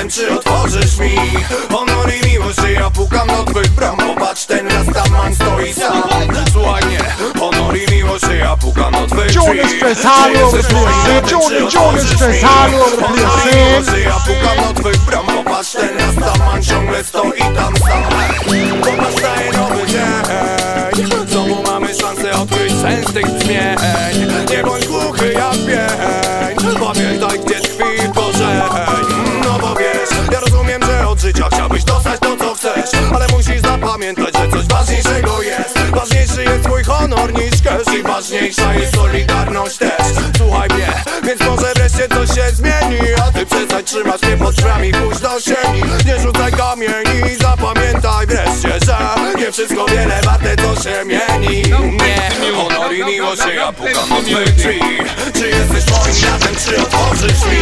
tym, czy otworzysz mi Honor i miłość, że ja pukam do twych bram? Popatrz, ten raz tam man stoi sam. Słuchaj mnie, honor i miłość, że ja pukam do twych drzwi. over the place, Honor i see? miłość, że ja pukam do twych bram? Popatrz, ten raz tam man ciągle stoi tam sam. Popatrz, daje nowy dzień. Znowu mamy szansę odkryć sens tych brzmień. Nie bądź głuchy jak pień. Pamiętaj gdzie tkwi cash I ważniejsza jest solidarność też. Słuchaj mnie, więc może wreszcie coś się zmieni A ty przestań trzymać mnie pod drzwiami, pójdź do sieni. Nie rzucaj kamieni, zapamiętaj wreszcie, że Nie wszystko wiele warte co się mieni. Nie, honor i miłość, ja pukam do twych Czy jesteś moim bratem, czy otworzysz mi